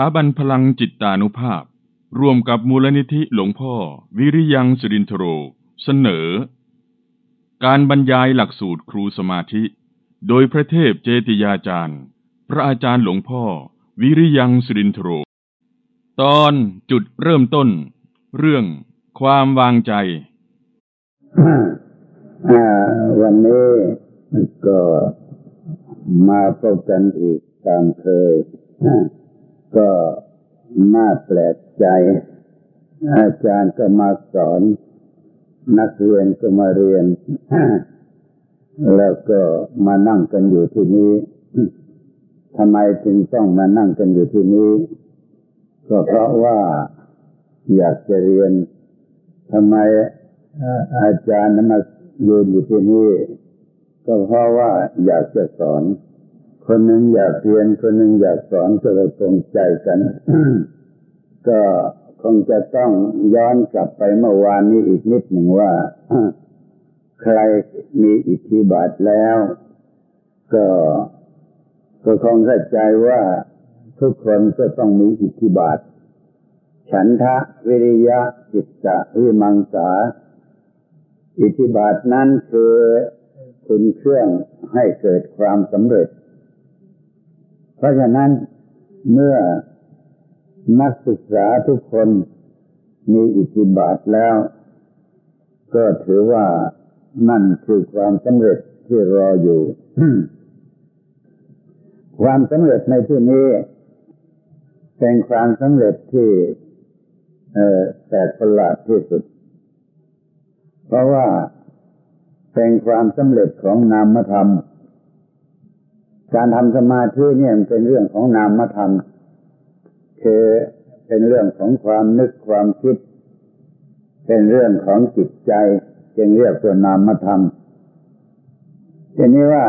ถาบันพลังจิตตานุภาพ ร่วมกับมูลนิธิหลวงพ่อ วิริยังสุรินทโร เสนอ การบรรยายหลักสูตรครูสมาธิ โดยพระเทพเจติยาจารย์ พระอาจารย์หลวงพ่อ วิริยังสุรินทโร ตอนจุดเริ่มต้น เรื่องความวางใจวันนี้ก็มาพบกันอีกตามเคย ก็น่าแปลกใจ อาจารย์ก็มาสอน นักเรียนก็มาเรียน แล้วก็มานั่งกันอยู่ที่นี้ทำไมจึงต้องมานั่งกันอยู่ที่นี้ ก็เพราะว่าอยากจะเรียนทำไมอาจารย์มายืนอยู่ที่นี่ ก็เพราะว่าอยากจะสอน คนหนึ่งอยากเรียน คนหนึ่งอยากสอนก็เลยตรงใจกัน ก็คงจะต้องย้อนกลับไปเมื่อวานนี้อีกนิดหนึ่งว่า ใครมีอิทธิบาทแล้ว ก็ก็คงเข้าใจว่าทุกคนก็ต้องมีอิทธิบาท ฉันทะ วิริยะจิตตะวิมังสา อิทธิบาทนั้นคือคุณเครื่องให้เกิดความสำเร็จ เพราะฉะนั้นเมื่อนักศึกษาทุกคนมีอิทธิบาทแล้ว ก็ถือว่านั่นคือความสำเร็จที่รออยู่ ความสำเร็จในที่นี้เป็นความสำเร็จที่แตกประหลาดที่สุด เพราะว่าเป็นความสำเร็จของนามธรรม การทำสมาธิเนี่ยเป็นเรื่องของนามธรรมคือเป็นเรื่องของความนึกความคิด เป็นเรื่องของจิตใจ จึงเรียกว่านามธรรมทีนี้ว่า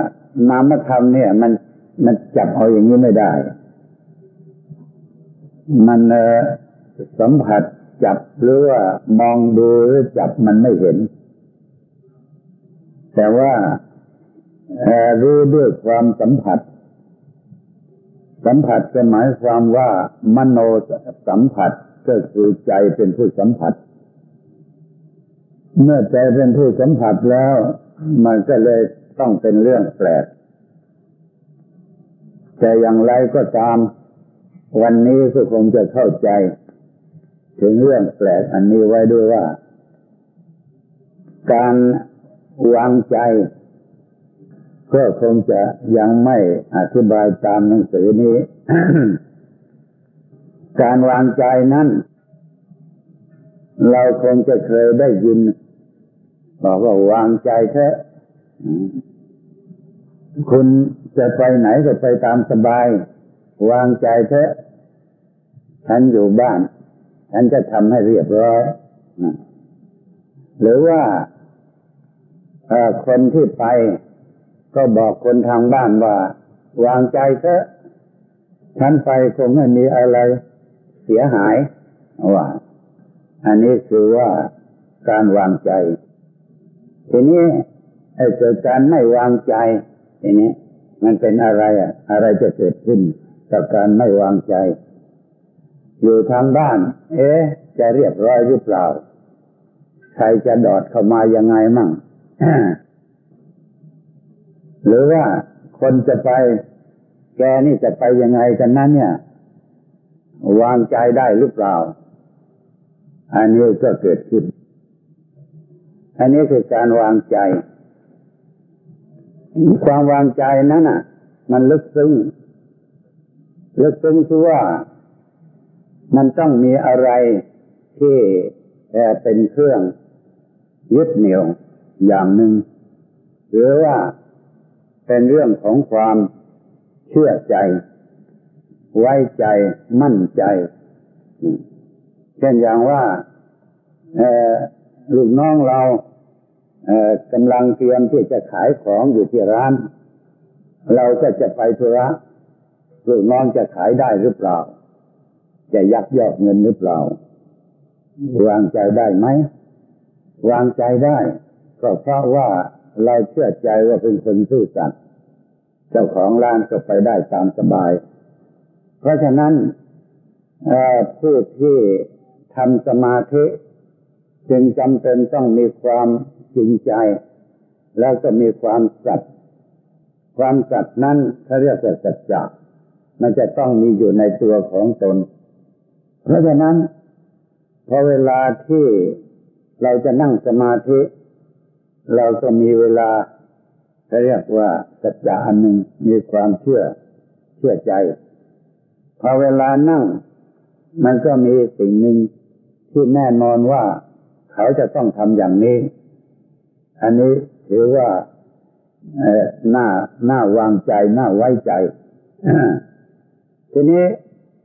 นามธรรมเนี่ย มันมันจับเอาอย่างนี้ไม่ได้ มันสัมผัสจับหรือว่ามองดูหรือจับมันไม่เห็น แต่ว่า รู้ด้วยความสัมผัส สัมผัสจะหมายความว่ามโนสัมผัสก็คือใจเป็นผู้สัมผัส เมื่อใจเป็นผู้สัมผัสแล้ว มันก็เลยต้องเป็นเรื่องแปลก แต่อย่างไรก็ตาม วันนี้ก็คงจะเข้าใจ ถึงเรื่องแปลกอันนี้ไว้ด้วยว่า การวางใจ ก็คงจะยังไม่อธิบายตามหนังสือนี้ การวางใจนั้น เราคงจะเคยได้ยิน บอกว่าวางใจเถอะคุณจะไปไหนก็ไปตามสบาย วางใจเถอะฉันอยู่บ้านฉันจะทำให้เรียบร้อยหรือว่าคนที่ไป ก็บอกคนทางบ้านว่า วางใจเถอะฉันไปคงไม่มีอะไรเสียหายว่า อันนี้คือว่าการวางใจ ทีนี้ไอ้เกิดการไม่วางใจ ทีนี้ มันเป็นอะไรอะ อะไรจะเกิดขึ้นกับการไม่วางใจ อยู่ทางบ้าน เอ๊ะจะเรียบร้อยหรือเปล่า ใครจะดอดเข้ามายังไงมั่ง หรือว่าคนจะไป แกนี่จะไปยังไงกันนั้นเนี่ย วางใจได้หรือเปล่า อันนี้ก็เกิดขึ้น อันนี้คือการวางใจ ความวางใจนั้นอะ มันลึกซึ้งลึกซึ้งคือว่ามันต้องมีอะไรที่เป็นเครื่องยึดเหนี่ยวอย่างหนึ่งหรือว่า เป็นเรื่องของความเชื่อใจ ไว้ใจมั่นใจ เช่นอย่างว่าลูกน้องเรากำลังเตรียมที่จะขายของอยู่ที่ร้าน เราก็จะไปธุระลูกน้องจะขายได้หรือเปล่า จะยักยอกเงินหรือเปล่า วางใจได้ไหม วางใจได้ ก็เพราะว่า เราเชื่อใจว่าเป็นคนซื่อสัตย์เจ้าของร้านก็ไปได้ตามสบาย เพราะฉะนั้นผู้ที่ทำสมาธิ จึงจำเป็นต้องมีความจริงใจ แล้วก็มีความสัตย์ความสัตย์นั้นเขาเรียกว่าสัจจะมันจะต้องมีอยู่ในตัวของตน เพราะฉะนั้นพอเวลาที่เราจะนั่งสมาธิ เราก็มีเวลาเขาเรียกว่าสัจจะอันหนึ่งมีความเชื่อเชื่อใจ พอเวลานั่ง มันก็มีสิ่งหนึ่งที่แน่นอนว่าเขาจะต้องทำอย่างนี้ อันนี้ถือว่าหน้าหน้าวางใจหน้าไว้ใจ ทีนี้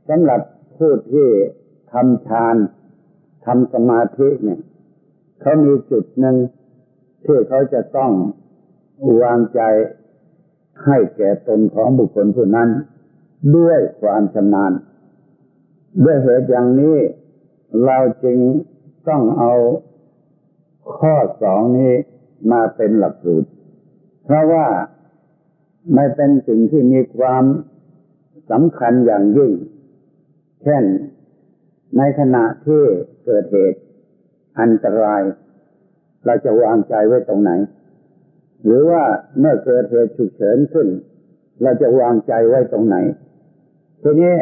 สำหรับผู้ที่ทำฌานทำสมาธิเนี่ย เขามีจุดหนึ่ง ที่เขาจะต้องวางใจให้แก่ตนของบุคคลผู้นั้น ด้วยความชำนาญ ด้วยเหตุอย่างนี้เราจึงต้องเอาข้อสองนี้มาเป็นหลักสูตร เพราะว่าไม่เป็นสิ่งที่มีความสำคัญอย่างยิ่ง เช่นในขณะที่เกิดเหตุอันตราย เราจะวางใจไว้ตรงไหน หรือว่าเมื่อเกิดเหตุฉุกเฉินขึ้น เราจะวางใจไว้ตรงไหน ทีนี้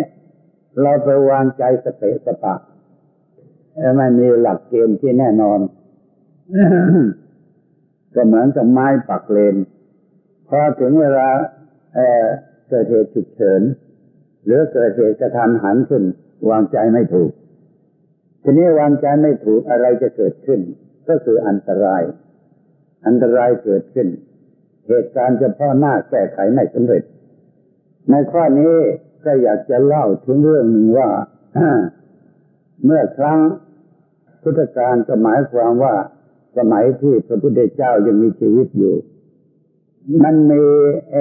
เราไปวางใจสเปะสปะไม่มีหลักเกณฑ์ที่แน่นอน ก็เหมือนกับไม้ปักเลน พอถึงเวลาเเกิดเหตุฉุกเฉิน หรือเกิดเหตุกระทันหันขึ้น วางใจไม่ถูก ทีนี้วางใจไม่ถูกอะไรจะเกิดขึ้น ก็คืออันตราย อันตรายเกิดขึ้น เหตุการณ์เฉพาะหน้าแก้ไขไม่สำเร็จ ในข้อนี้ก็อยากจะเล่าถึงเรื่องหนึ่งว่า เมื่อครั้งพุทธกาลก็หมายความว่าสมัยที่พระพุทธเจ้ายังมีชีวิตอยู่ มันมีเอ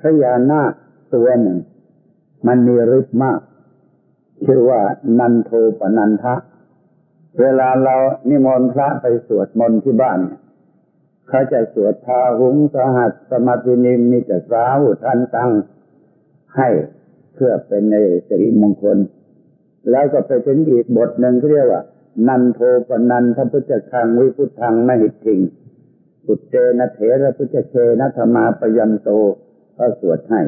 พระยานาคตัวหนึ่ง มันมีฤทธิ์มาก ชื่อว่านันโทปนันทะ เวลาเรานิมนต์พระไปสวดมนต์ที่บ้านเนี่ยเขาจะสวดทาหุงสหัสสมาธินิมิตสาวุทันตังให้เพื่อเป็นในสิริมงคล แล้วก็ไปถึงอีกบทหนึ่งเรียกว่า นันโทปนันทพุทธคังวิพุทธังมหิทิงปุตเตนะเถระพุทธเคนะธรรมาปยันโตก็สวดให้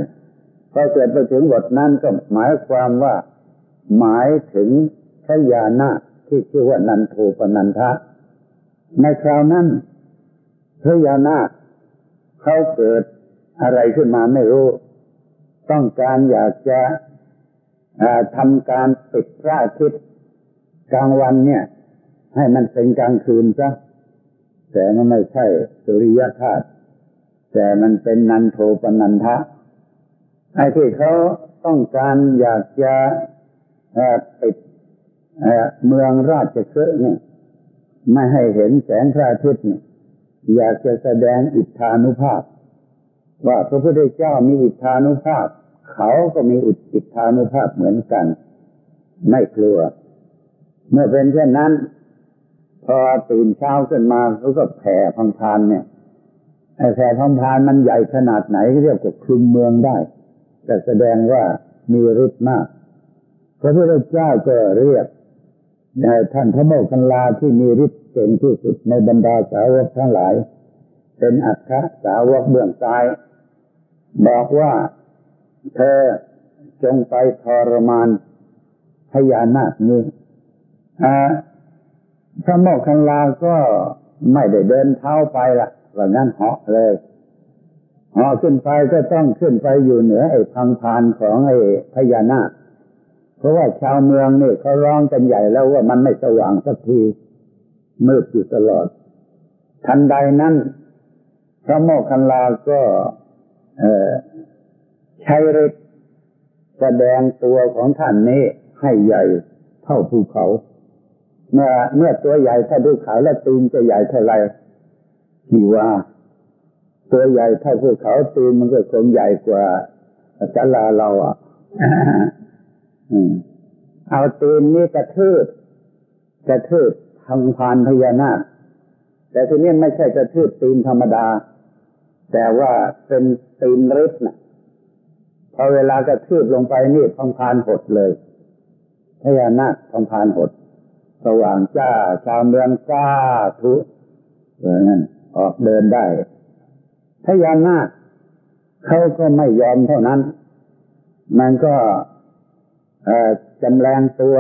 พอสวดไปถึงบทนั้นก็หมายความว่า หมายถึงพระยานา ที่ชื่อว่านันโทปนันทะ ในคราวนั้นพระยานาเขาเกิดอะไรขึ้นมาไม่รู้ ต้องการอยากจะทำการปิดพระอาทิตย์กลางวันเนี่ย ให้มันเป็นกลางคืนซะแต่มันไม่ใช่สุริยธาตุแต่มันเป็นนันโทปนันทะไอ้ที่เขาต้องการอยากจะปิด เมืองราชเกะเนี่ยไม่ให้เห็นแสงพระอาทิตย์เนี่ยอยากจะแสดงอิทธานุภาพ ว่าพระพุทธเจ้ามีอิทธานุภาพ เขาก็มีอุอิทธานุภาพเหมือนกัน ไม่กลัว เมื่อเป็นเช่นนั้น พอตื่นเช้าขึ้นมาเขาก็แผ่พังพานเนี่ยไอ้แผ่พังพานมันใหญ่ขนาดไหนเรียกว่าคลุมเมืองได้แต่แสดงว่ามีฤทธิ์มากพระพุทธเจ้าก็เรียก ท่านพระโมคคัลลาที่มีฤทธิ์เก่งที่สุดในบรรดาสาวกทั้งหลาย เป็นอัคคสาวกเบื้องซ้าย บอกว่าเธอจงไปทรมานพญานาคนี้พระโมคคัลลาก็ไม่ได้เดินเท้าไปละว่างั้นเหาะเลยเหาะขึ้นไปก็ต้องขึ้นไปอยู่เหนือไอ้พังพานของไอ้พญานาค เพราะว่าชาวเมืองนี่เขาร้องกันใหญ่แล้วว่ามันไม่สว่างสักทีมืดอยู่ตลอด ทันใดนั้น พระโมคคัลลาก็ใช้ฤทธิ์แสดงตัวของท่านนี้ให้ใหญ่เท่าภูเขา เมื่อเมื่อตัวใหญ่เท่าภูเขาและตีนจะใหญ่เท่าไรที่ว่า ตัวใหญ่เท่าภูเขาตีนมันก็คงใหญ่กว่าจัลลาเราอะ เอาตีนนี้กระทืบกระทืบทางพานพญานาค แต่ทีนี้ไม่ใช่กระทืบตีนธรรมดา แต่ว่าเป็นตีนฤทธิ์นะพอเวลากระทืบลงไปนี่พังพานหดเลยพญานาคทองพานหด สว่างจ้าชาวเมืองซาทุเออนั่นออกเดินได้พญานาคเขาก็ไม่ยอมเท่านั้น มันก็ จำแรงตัว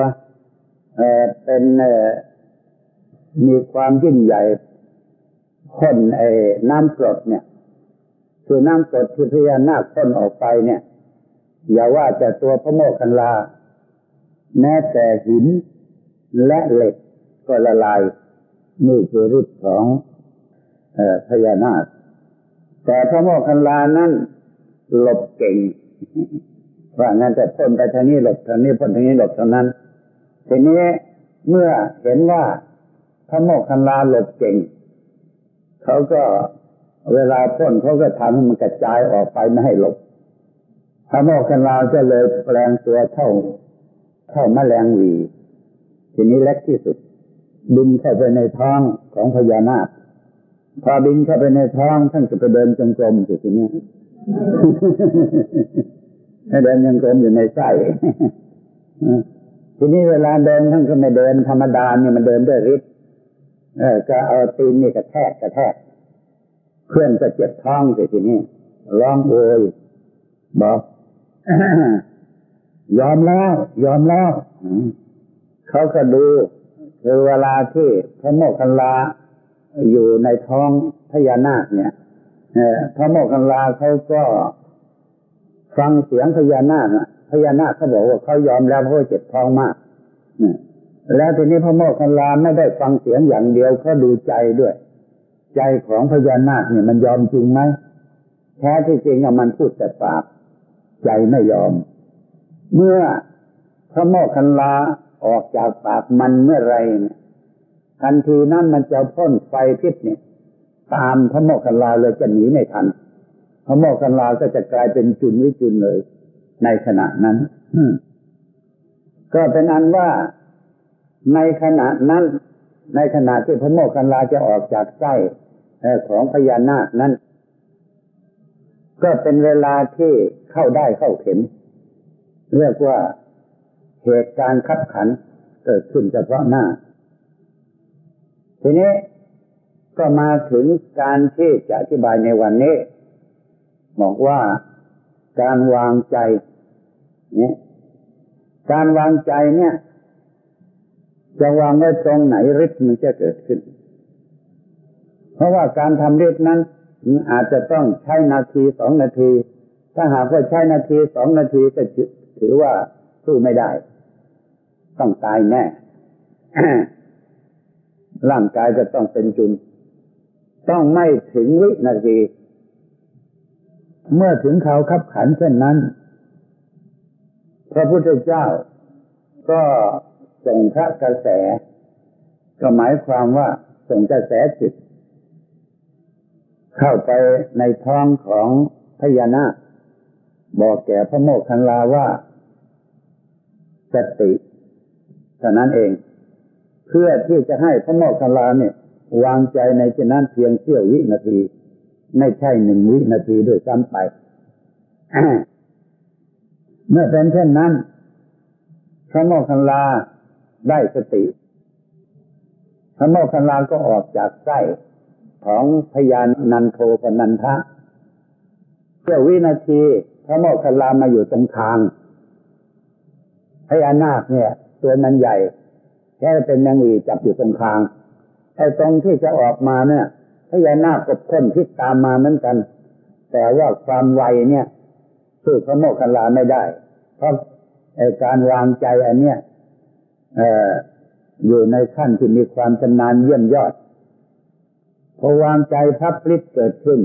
เเป็นมีความยิ่งใหญ่พ่นไอ้น้ำกรดเนี่ย คือน้ำกรดที่พญานาคพ่นออกไปเนี่ย อย่าว่าแต่ตัวพระโมคคัลลา แม้แต่หินและเหล็กก็ละลาย นี่คือฤทธิ์ของพญานาค แต่พระโมคคัลลานั้นหลบเก่ง ว่างั้นจะพ่นไปทางนี้หลบทางนี้พ่นทางนี้หลบทางนั้น ทีนี้เมื่อเห็นว่าพระโมคคัลลาหลบเก่ง เขาก็เวลาพ่นเขาก็ทำให้มันกระจายออกไปไม่ให้หลบพระโมคคัลลาจะเลยแปลงตัวเท่าเท่าแมลงวีทีนี้เล็กที่สุด บินเข้าไปในท้องของพญานาคพอบินเข้าไปในท้องท่านก็ไปเดินจงกรมสิทีนี้ ให้เดินจงกรมอยู่ในไส้ทีนี้เวลาเดินท่านก็ไม่เดินธรรมดาเนี่ยมันเดินด้วยฤทธิ์เออก็เอาตีนนี่กระแทกกระแทก เพื่อนก็เจ็บท้องสิทีนี้ร้องโอยบอกยอมแล้ว ยอมแล้วเขาก็ดูคือเวลาที่พระโมคคัลลาอยู่ในท้องพญานาคเนี่ยพระโมคคัลลาเขาก็ ฟังเสียงพญานาคพญานาคเขาบอกว่าเขายอมแล้วเพราะเจ็บท้องมากแล้วทีนี้พระโมคคัลลาไม่ได้ฟังเสียงอย่างเดียวเขาดูใจด้วย ใจของพญานาคเนี่ยมันยอมจริงไหมแท้ที่จริงอะมันพูดแต่ปาก ใจไม่ยอม เมื่อพระโมคคัลลาออกจากปากมันเมื่อไรเนี่ยทันทีนั้นมันจะพ่นไฟพิษเนี่ย ตามพระโมคคัลลาเลยจะหนีไม่ทัน พระโมคคัลลาก็จะกลายเป็นจุนวิจุนเลย ในขณะนั้นก็เป็นอันว่าในขณะนั้น ในขณะที่พระโมคคัลลาจะออกจากไส้ของพญานาคนั้น ก็เป็นเวลาที่เข้าได้เข้าเข็ม เรียกว่าเหตุการณ์ขับขันเกิดขึ้นเฉพาะหน้า ทีนี้ก็มาถึงการที่จะอธิบายในวันนี้ บอกว่าการวางใจ เนี่ยการวางใจเนี่ย จะวางไว้ตรงไหนฤทธิ์มันจะเกิดขึ้น เพราะว่าการทำฤทธิ์นั้นอาจจะต้องใช้นาทีสองนาที ถ้าหากว่าใช้นาทีสองนาทีก็ถือว่าสู้ไม่ได้ ต้องตายแน่ร่างกายจะต้องเป็นจุน ต้องไม่ถึงวินาที เมื่อถึงเขาขับขันเช่นนั้น พระพุทธเจ้าก็ส่งพระกระแส ก็หมายความว่าส่งกระแสจิต เข้าไปในท้องของพญานาคบอกแก่พระโมคคัลลาว่าสติเท่านั้นเอง เพื่อที่จะให้พระโมคคัลลาเนี่ยวางใจในเช่นนั้นเพียงเสี้ยววินาที ไม่ใช่หนึ่งวินาทีด้วยซ้ำไป เมื่อเป็นเช่นนั้น พระโมคคัลลาได้สติ พระโมคคัลลาก็ออกจากไส้ของพยานนันโทปนันทะเพื่อวินาที พระโมคคัลลามาอยู่ตรงทางพญานาคเนี่ย ตัวมันใหญ่แค่เป็นแมงวีจับอยู่ตรงทางไอ้ตรงที่จะออกมาเนี่ย พญานาคก็พ่นพิษตามมาเหมือนกัน แต่ว่าความไวเนี่ยสู้พระโมคคัลลาไม่ได้ เพราะการวางใจอันเนี้ยอยู่ในขั้นที่มีความชำนาญเยี่ยมยอดพอวางใจพับพลิกเกิดขึ้น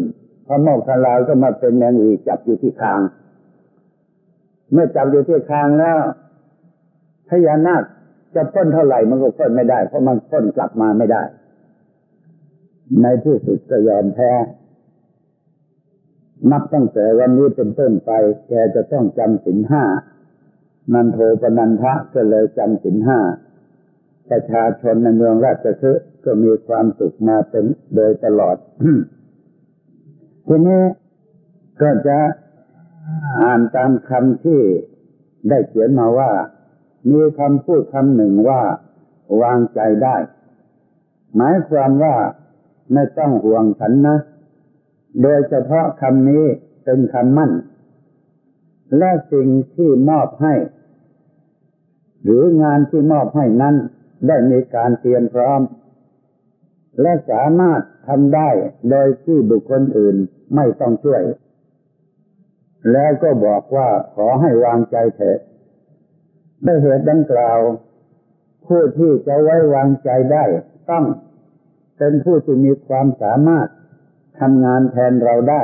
พระโมคคัลลาก็มาเป็นแมงวีจับอยู่ที่คาง เมื่อจับอยู่ที่คางแล้วพญานาคจะพ้นเท่าไหร่มันก็พ้นไม่ได้ เพราะมันพ้นกลับมาไม่ได้ ในที่สุดก็ยอมแพ้ นับตั้งแต่วันนี้เป็นต้นไป แกจะต้องจำสินห้า นันโทปนันทะก็เลยจำสินห้า ประชาชนในเมืองราชคฤห์ก็มีความสุขมาเป็นโดยตลอด ทีนี้ก็จะอ่านตามคำที่ได้เขียนมาว่า มีคำพูดคำหนึ่งว่าวางใจได้ หมายความว่า ไม่ต้องห่วงฉันนะ โดยเฉพาะคำนี้เป็นคำมั่น และสิ่งที่มอบให้ หรืองานที่มอบให้นั้น ได้มีการเตรียมพร้อม และสามารถทำได้โดยที่บุคคลอื่นไม่ต้องช่วย แล้วก็บอกว่าขอให้วางใจเถิดด้วยเหตุดังกล่าว ผู้ที่จะไว้วางใจได้ต้อง เป็นผู้ที่มีความสามารถทำงานแทนเราได้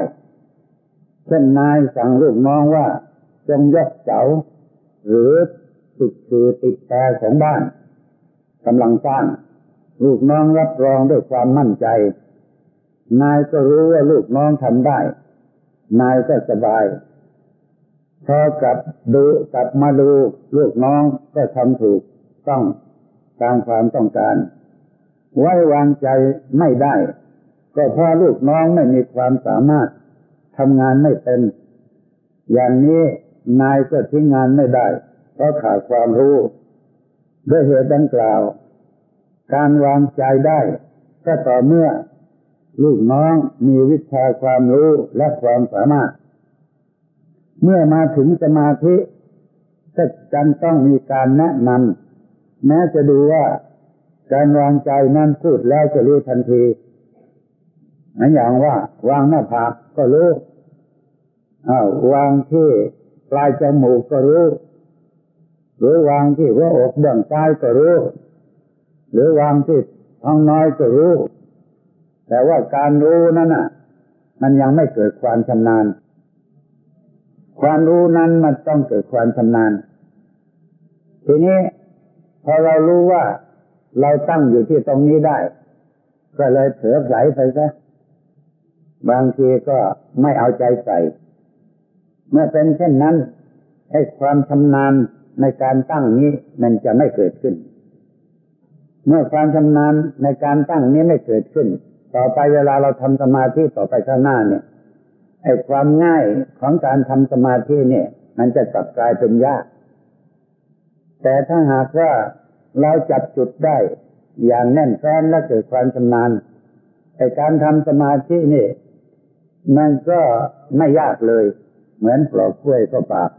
เช่นนายสั่งลูกน้องว่า จงยกเสาหรือติดคือติดแต่ของบ้านกำลังสร้าง ลูกน้องรับรองด้วยความมั่นใจ นายก็รู้ว่าลูกน้องทำได้ นายก็สบายพอกลับดูกลับมาดูลูกน้องก็ทำถูกต้องตามความต้องการ ไว้วางใจไม่ได้ ก็เพราะลูกน้องไม่มีความสามารถทำงานไม่เป็น อย่างนี้นายก็ทิ้งงานไม่ได้ เพราะขาดความรู้ ด้วยเหตุดังกล่าว การวางใจได้ ก็ต่อเมื่อ ลูกน้องมีวิชาความรู้และความสามารถ เมื่อมาถึงสมาธิก็จำต้องมีการแนะนำแม้จะดูว่า การวางใจนั้นพูดแล้วจะรู้ทันทีนั่นอย่างว่าวางหน้าผากก็รู้อ้าววางที่ปลายจมูกก็รู้หรือวางที่หัวอกเบื้องซ้ก็รู้ หรือวางที่ท้องน้อยก็รู้ แต่ว่าการรู้นั้นน่ะ มันยังไม่เกิดความชำนาญ ความรู้นั้นมันต้องเกิดความชำนาญ ทีนี้พอเรารู้ว่า เราตั้งอยู่ที่ตรงนี้ได้ ก็เลยเผลอไหลไปซะบางทีก็ไม่เอาใจใส่ เมื่อเป็นเช่นนั้นให้ความชำนาญในการตั้งนี้มันจะไม่เกิดขึ้น เมื่อความชำนาญในการตั้งนี้ไม่เกิดขึ้น ต่อไปเวลาเราทำสมาธิต่อไปข้างหน้าเนี่ยไอ้ความง่ายของการทำสมาธิเนี่ย มันจะกลับกลายเป็นยาก แต่ถ้าหากว่า เราจับจุดได้ อย่างแน่นแฟ้นและเกิดความชำนาญไอ้การทำสมาธินี่มันก็ไม่ยากเลย เหมือนปลอกกล้วยก็ปาก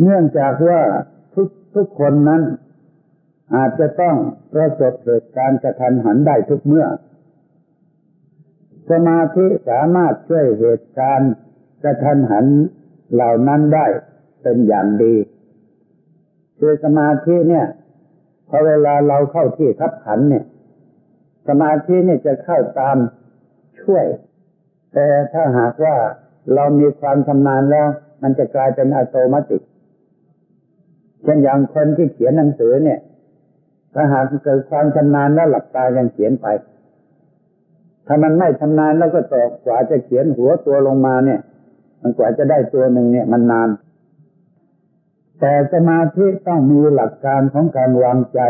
เนื่องจากว่าทุกทุกคนนั้น อาจจะต้องประสบเหตุการกระทันหันได้ทุกเมื่อ สมาธิสามารถช่วยเหตุการณ์กระทันหันเหล่านั้นได้เป็นอย่างดี คือสมาธิเนี่ยพอเวลาเราเข้าที่ขับขันเนี่ย สมาธิเนี่ยจะเข้าตามช่วย แต่ถ้าหากว่าเรามีความชำนาญแล้ว มันจะกลายเป็นอัตโนมัติเช่นอย่างคนที่เขียนหนังสือเนี่ย ถ้าหากเกิดความชำนาญแล้วหลับตายังเขียนไป ถ้ามันไม่ชำนาญแล้วก็ต่อกว่าจะเขียนหัวตัวลงมาเนี่ย มันกว่าจะได้ตัวหนึ่งเนี่ยมันนาน แต่สมาธิต้องมีหลักการของการวางใจ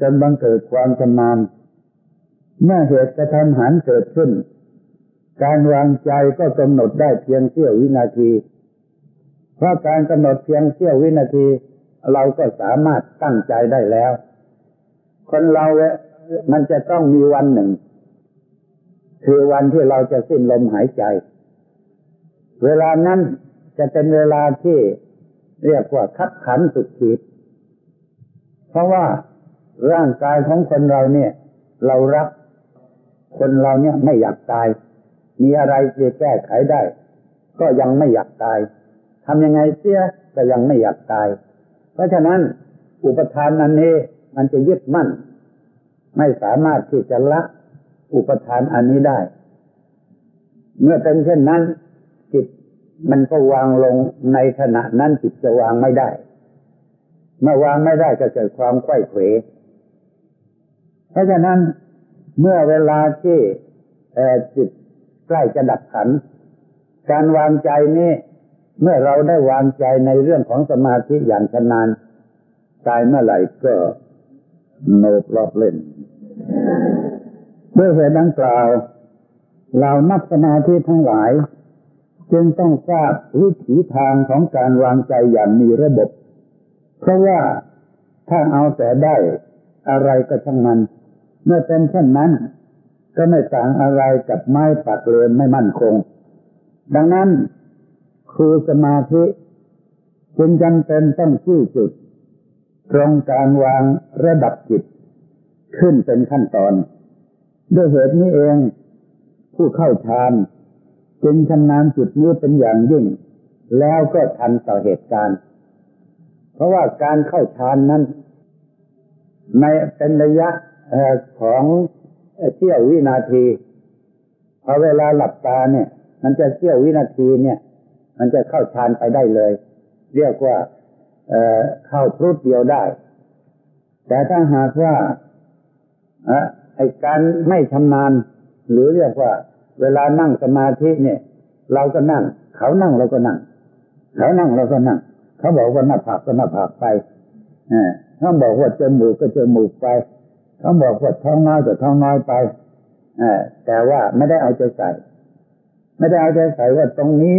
จนบังเกิดความชำนาญเมื่อเหตุกระทำหันเกิดขึ้น การวางใจก็กำหนดได้เพียงเสี้ยววินาที เพราะการกำหนดเพียงเสี้ยววินาที เราก็สามารถตั้งใจได้แล้ว คนเราเนี่ยมันจะต้องมีวันหนึ่ง คือวันที่เราจะสิ้นลมหายใจ เวลานั้นจะเป็นเวลาที่ เรียกว่าคับขันสุดขีด เพราะว่าร่างกายของคนเราเนี่ย เรารักคนเราเนี่ยไม่อยากตาย มีอะไรจะแก้ไขได้ ก็ยังไม่อยากตายทำยังไงเสียก็ยังไม่อยากตาย เพราะฉะนั้นอุปทานนันนี้มันจะยึดมั่น ไม่สามารถที่จะละอุปทานอันนี้ได้ เมื่อเป็นเช่นนั้นจิต มันก็วางลงในขณะนั้นจิตจะวางไม่ได้ เมื่อวางไม่ได้ก็เกิดความไข้เขวเพราะฉะนั้นเมื่อเวลาที่จิตใกล้จะดับขัน การวางใจนี้เมื่อเราได้วางใจในเรื่องของสมาธิอย่างชำนาญตายเมื่อไหร่ก็โนบรอบเล่นด้วยเหตุดังกล่าว เรานักสมาธิทั้งหลาย จึงต้องทราบวิถีทางของการวางใจอย่างมีระบบ เพราะว่าถ้าเอาแต่ได้อะไรก็ช่างมัน เมื่อเป็นเช่นนั้น ก็ไม่ต่างอะไรกับไม้ปักเลนไม่มั่นคง ดังนั้นครูสมาธิจึงจำเป็นต้องชี้จุด ตรงการวางระดับจิต ขึ้นเป็นขั้นตอน ด้วยเหตุนี้เอง ผู้เข้าฌาน จึงชำนาญจุดนี้เป็นอย่างยิ่ง แล้วก็ทันต่อเหตุการณ์ เพราะว่าการเข้าฌานนั้น ในเป็นระยะของเที่ยววินาทีพอเวลาหลับตาเนี่ย มันจะเที่ยววินาทีเนี่ย มันจะเข้าฌานไปได้เลย เรียกว่าเเข้าพรุดเดียวได้ แต่ถ้าหากว่าไอการไม่ชำนาญหรือเรียกว่า เวลานั่งสมาธิเนี่ย เราก็นั่ง เขานั่งเราก็นั่ง เขานั่งเราก็นั่ง เขาบอกว่าหน้าผากก็หน้าผากไปเขาบอกว่าจมูกก็จมูกไป เขาบอกว่าท้องน้อยก็ท้องน้อยไปแต่ว่าไม่ได้เอาใจใส่ ไม่ได้เอาใจใส่ว่าตรงนี้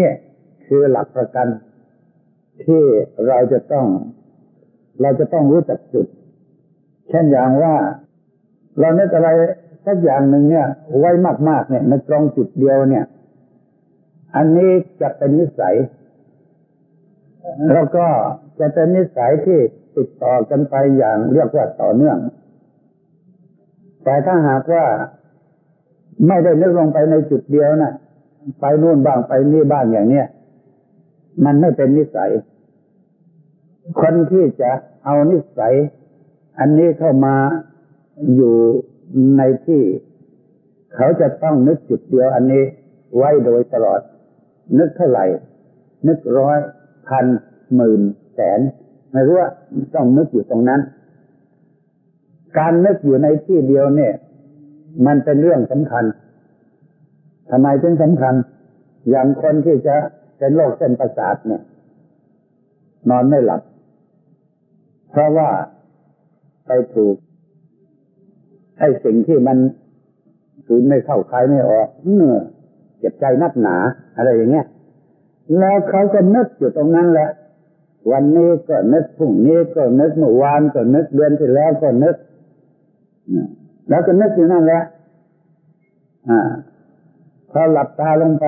คือหลักประกัน ที่เราจะต้อง เราจะต้องรู้จักจุด เช่นอย่างว่า เราเนึกอะไร สักอย่างหนึ่งเนี่ย ไว้มากๆเนี่ยในตรงจุดเดียวเนี่ย อันนี้จะเป็นนิสัย แล้วก็จะเป็นนิสัยที่ติดต่อกันไปอย่างเรียกว่าต่อเนื่อง แต่ถ้าหากว่าไม่ได้นึกลงไปในจุดเดียวนะไปนู่นบ้างไปนี่บ้างอย่างเนี้ยมันไม่เป็นนิสัย คนที่จะเอานิสัย อันนี้เข้ามาอยู่ ในที่ เขาจะต้องนึกจุดเดียวอันนี้ไว้โดยตลอด นึกเท่าไหร่ นึกร้อยพันหมื่นแสน ไม่รู้ว่าต้องนึกอยู่ตรงนั้น การนึกอยู่ในที่เดียวเนี่ย มันเป็นเรื่องสำคัญทำไมถึงสำคัญ อย่างคนที่จะเป็นโรคเส้นประสาทเนี่ย นอนไม่หลับ เพราะว่าไปถูก ไอ้สิ่งที่มันคือไม่เข้าคายไม่ออกเนื้อเจ็บใจนักหนา อะไรอย่างเงี้ยแล้วเขาก็นึกอยู่ตรงนั้นแหละวันนี้ก็นึกพรุ่งนี้ก็นึกเมื่อวานก็นึกเดือนที่แล้วก็นึกแล้วก็นึกอยู่นั่นแหละอ่าพอหลับตาลงไป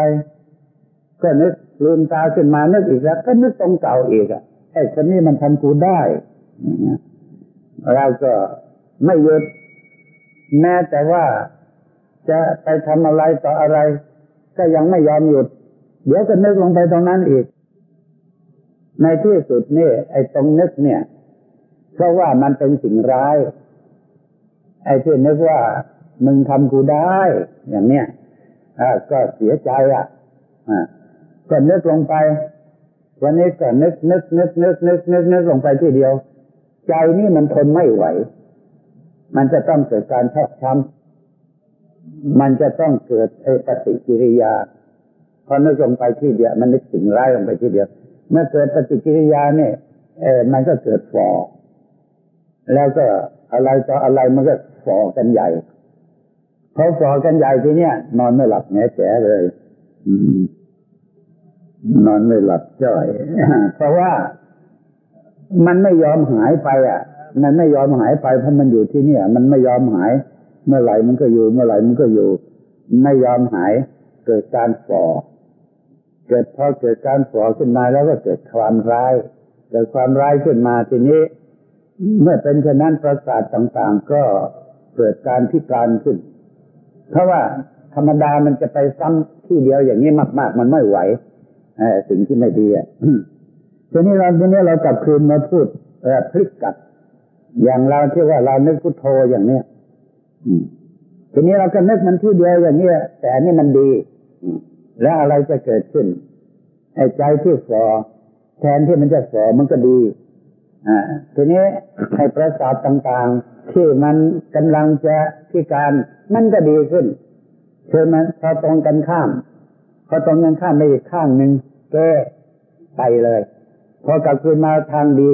ก็นึกลืมตาขึ้นมานึกอีกแล้ว ก็นึกตรงเก่าอีกอะไอ้คนนี้มันทำกูได้ เราก็ไม่หยุด แม้แต่ว่าจะไปทำอะไรต่ออะไร ก็ยังไม่ยอมหยุด เดี๋ยวก็นึกลงไปตรงนั้นอีก ในที่สุดนี่ไอ้ตรงนึกเนี่ย เพราะว่ามันเป็นสิ่งร้าย ไอ้ที่นึกว่ามึงทำกูได้ อย่างเนี้ยอก็เสียใจอะอ่าก็นึกลงไป วันนี้ก็นึกนึกนึกนึกนึกนึกนึกลงไปทีเดียว ใจนี่มันทนไม่ไหว มันจะต้องเกิดการชอกช้ำมันจะต้องเกิดปฏิกิริยาพอนึกลงไปที่เดียวมันนึกสิ่งร้ายลงไปที่เดียว เมื่อเกิดปฏิกิริยาเนี่ยเออมันก็เกิดฟอแล้วก็อะไรต่ออะไรมันก็ฟอกันใหญ่พอฟอกันใหญ่ทีเนี้ยนอนไม่หลับแง่แฉเลยนอนไม่หลับจ้อย เพราะว่ามันไม่ยอมหายไปอะ มันไม่ยอมหายไปเพราะมันอยู่ที่นี่มันไม่ยอมหาย เมื่อไหร่มันก็อยู่ เมื่อไหร่มันก็อยู่ ไม่ยอมหาย เกิดการฟอเกิดพอเกิดการฝ่อขึ้นมาแล้วก็เกิดความร้าย เกิดความร้ายขึ้นมาทีนี้ เมื่อเป็นเช่นนั้นประสาทต่างๆ ก็เกิดการพิการขึ้น เพราะว่าธรรมดามันจะไปซ้ำที่เดียวอย่างนี้มาก ๆ มันไม่ไหวสิ่งที่ไม่ดีอะทีนี้เราทีนี้เรากลับคืนมาพูดพลิกกลับ อย่างเราที่ว่าเรานึกพุทโธอย่างเนี้ยทีนี้เราก็นึกมันที่เดียวอย่างเนี้ยแต่นี่มันดีแล้วอะไรจะเกิดขึ้นไอ้ใจที่ฝ่อแทนที่มันจะฝ่อมันก็ดีอ่าทีนี้ไอ้ประสาทต่างๆ ที่มันกำลังจะพิการมันก็ดีขึ้นคือมันพอตรงกันข้ามพอตรงกันข้ามไปอีกข้างหนึ่งแก้ไปเลย พอกลับคืนมาทางดี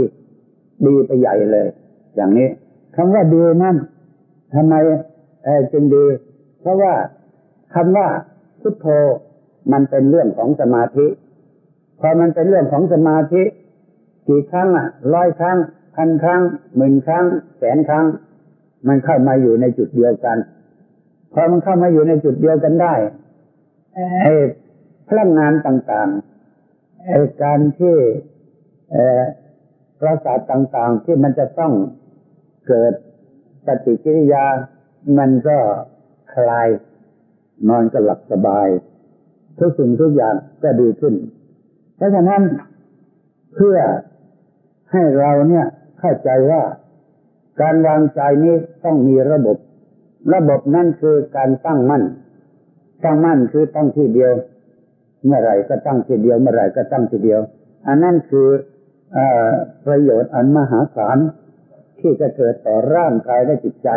ดีไปใหญ่เลย อย่างนี้คำว่าดีนั่นทำไมจึงดี เพราะว่าคำว่าพุทโธมันเป็นเรื่องของสมาธิพอมันเป็นเรื่องของสมาธิจิกี่ครั้งอะร้อยครั้งพันครั้งหมื่นครั้ง แสนครั้ง มันเข้ามาอยู่ในจุดเดียวกันพอมันเข้ามาอยู่ในจุดเดียวกันได้ไอ้พลังงานต่างๆไอ้การที่ประสาทต่างๆที่มันจะต้อง เกิดปฏิกิริยา มันก็คลาย นอนก็หลับสบาย ทุกสิ่งทุกอย่างก็ดีขึ้น เพราะฉะนั้นเพื่อให้เราเนี่ยเข้าใจว่าการวางใจนี้ต้องมีระบบ ระบบนั่นคือการตั้งมั่น ตั้งมั่นคือตั้งที่เดียว เมื่อไรก็ตั้งที่เดียว เมื่อไรก็ตั้งที่เดียว อันนั้นคืออประโยชน์อันมหาศาล ที่จะเกิดต่อร่างกายและจิตใจ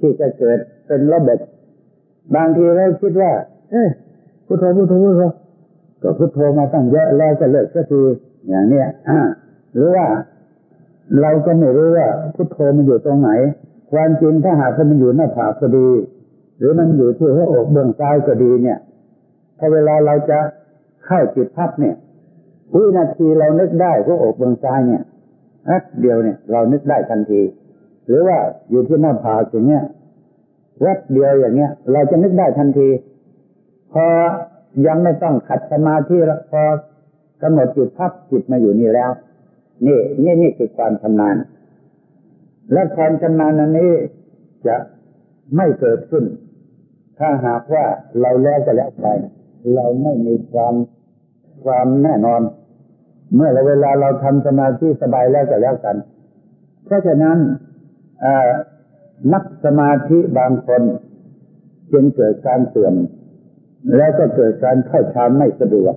ที่จะเกิดเป็นระบบ บางทีเราคิดว่า เอ้พุทโธพุทโธพุทโธก็พุทโธมาตั้งเยอะแล้วจะเลิกสักทีอย่างเนี้ยหรือว่า เราก็ไม่รู้ว่าพุทโธมันอยู่ตรงไหน ความจริงถ้าหากมันอยู่หน้าผากก็ดี หรือมันอยู่ที่หัวอกเบื้องซ้ายก็ดีเนี่ยพอเวลาเราจะเข้าจิตพับเนี่ยวินาทีเรานึกได้หัวอกเบื้องซ้ายเนี่ย นัดเดียวเนี่ย เรานึกได้ทันที หรือว่าอยู่ที่หน้าผาอย่างเงี้ยวัดเดียวอย่างเงี้ย เราจะนึกได้ทันที พอยังไม่ต้องขัดสมาธิแล้วพอกำหนดจิตพับจิตมาอยู่นี่แล้ว นี่นี่นี่คือความชำนาญ และความชำนาญอันนี้จะไม่เกิดขึ้น ถ้าหากว่าเราแล้วก็แล้วไป เราไม่มีความความแน่นอน เมื่อเวลาเราทำสมาธิสบายแล้วก็แล้วกัน เพราะฉะนั้นนักสมาธิบางคนจึงเกิดการเสื่อม แล้วก็เกิดการเข้าฌานไม่สะดวก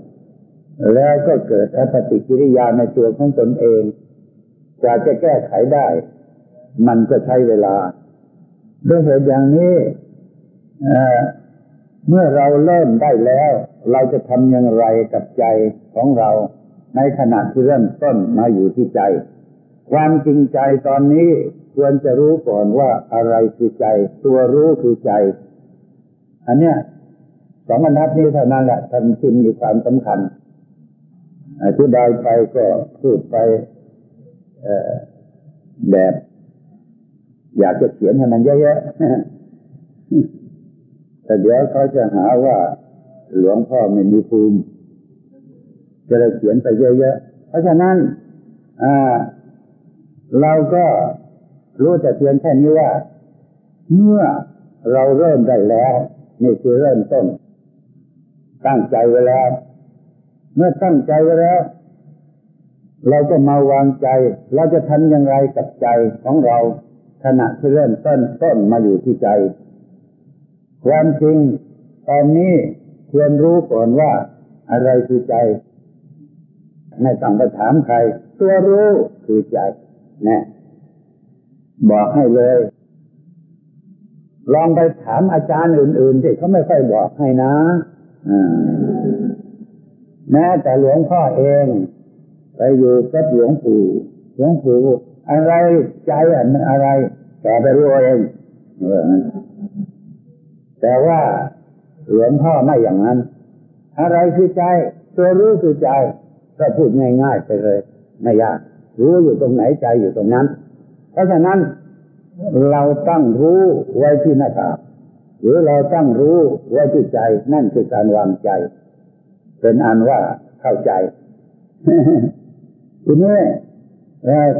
แล้วก็เกิดอปฏิกิริยาในตัวของตนเองจะจะแก้ไขได้ มันก็ใช้เวลาด้วยเหตุอย่างนี้เมื่อเราเริ่มได้แล้ว เราจะทำอย่างไรกับใจของเรา ในขณะที่เริ่มต้นมาอยู่ที่ใจ ความจริงใจตอนนี้ควรจะรู้ก่อนว่าอะไรคือใจ ตัวรู้คือใจ อันเนี้ยสองบรรทัดนี้เท่านั้นแหละท่านที่มีความสำคัญอธิบายไปก็พูดไปแบบ อยากจะเขียนให้มันเยอะๆแต่เดี๋ยวเขาจะหาว่าหลวงพ่อไม่มีภูมิ จะได้เขียนไปเยอะๆ เพราะฉะนั้นเราก็รู้แต่เพียงแค่นี้ว่า เมื่อเราเริ่มได้แล้วนี่คือเริ่มต้น ตั้งใจไว้แล้ว เมื่อตั้งใจไว้แล้ว เราก็มาวางใจ เราจะทำอย่างไรกับใจของเราขณะที่เริ่มต้นต้นมาอยู่ที่ใจ ความจริงตอนนี้ควรรู้ก่อนว่าอะไรคือใจ ไม่ต้องไปถามใคร ตัวรู้คือใจนะบอกให้เลย ลองไปถามอาจารย์อื่นๆที่เขาไม่ค่อยบอกให้นะแม้แต่หลวงพ่อเอง ไปอยู่กับหลวงปู่หลวงปู่อะไรใจอันอะไร แต่ไปรู้เองแต่ว่าหลวงพ่อไม่อย่างนั้น อะไรคือใจ ตัวรู้คือใจ ก็พูดง่ายๆไปเลย ไม่ยาก รู้อยู่ตรงไหนใจอยู่ตรงนั้น เพราะฉะนั้นเราตั้งรู้ไว้ที่หน้าตาหรือเราตั้งรู้ไว้ที่ใจนั่นคือการวางใจ เป็นอันว่าเข้าใจทีนี้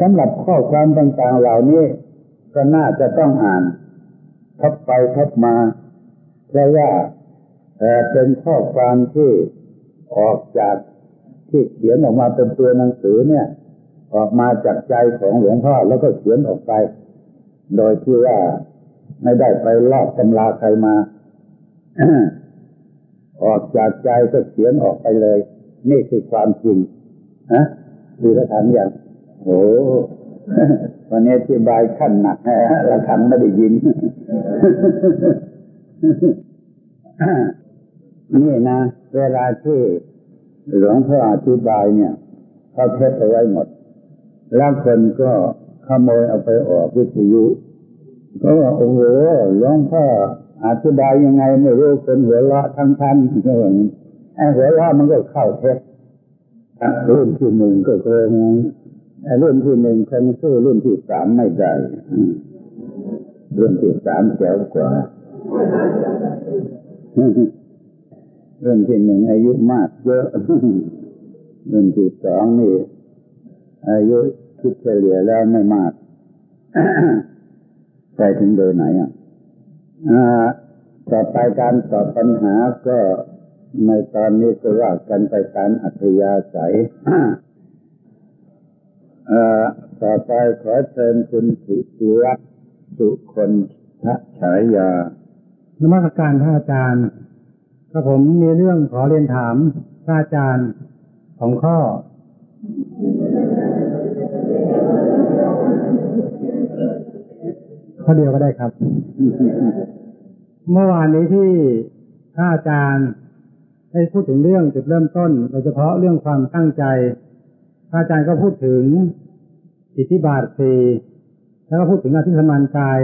สำหรับข้อความต่างๆเหล่านี้ ก็น่าจะต้องอ่านทบไปทบมาเพราะว่าเป็นข้อความที่ออกจาก ที่เขียนออกมาเป็นตัวหนังสือเนี่ย ออกมาจากใจของหลวงพ่อแล้วก็เขียนออกไป โดยที่ว่าไม่ได้ไปลอกตำราใครมา ออกจากใจก็เขียนออกไปเลย นี่คือความจริงฮะดูระคังอย่างโอ้วันนี้อธิบายขั้นหนักฮะระคังไม่ได้ยิน นี่นะ เวลาที่ หลวงพ่ออธิบายเนี่ยเขาเทปเอาไว้หมด แล้วคนก็ขโมยเอาไปออกวิทยุก็ว่าโอ้โหหลวงพ่ออธิบายยังไงไม่รู้คนหัวเราะทั้งทันไอ้หัวเราะมันก็เข้าเท็จรุ่นที่หนึ่งก็เคยรุ่นที่หนึ่งคงสู้รุ่นที่สามไม่ได้รุ่นที่สามแจ๋วกว่า รุ่นที่หนึ่งอายุมากเยอะรุ่นที่สองนี่อายุคิดเฉลี่ยแล้วไม่มากไปถึงเบอร์ไหนอะต่อไปการตอบปัญหาก็ในตอนนี้ก็ว่ากันไปตามอัธยาศัยต่อไปขอเชิญคุณสิติวัฒน์สุคนทฉายานมัสการพระอาจารย์ ก็ผมมีเรื่องขอเรียนถามพระอาจารย์ของข้อ ข้อเดียวก็ได้ครับ เมื่อวานนี้ที่พระอาจารย์ได้พูดถึงเรื่องจุดเริ่มต้น โดยเฉพาะเรื่องความตั้งใจ พระอาจารย์ก็พูดถึงอิทธิบาทสี่แล้วก็พูดถึงอธิสมานกาย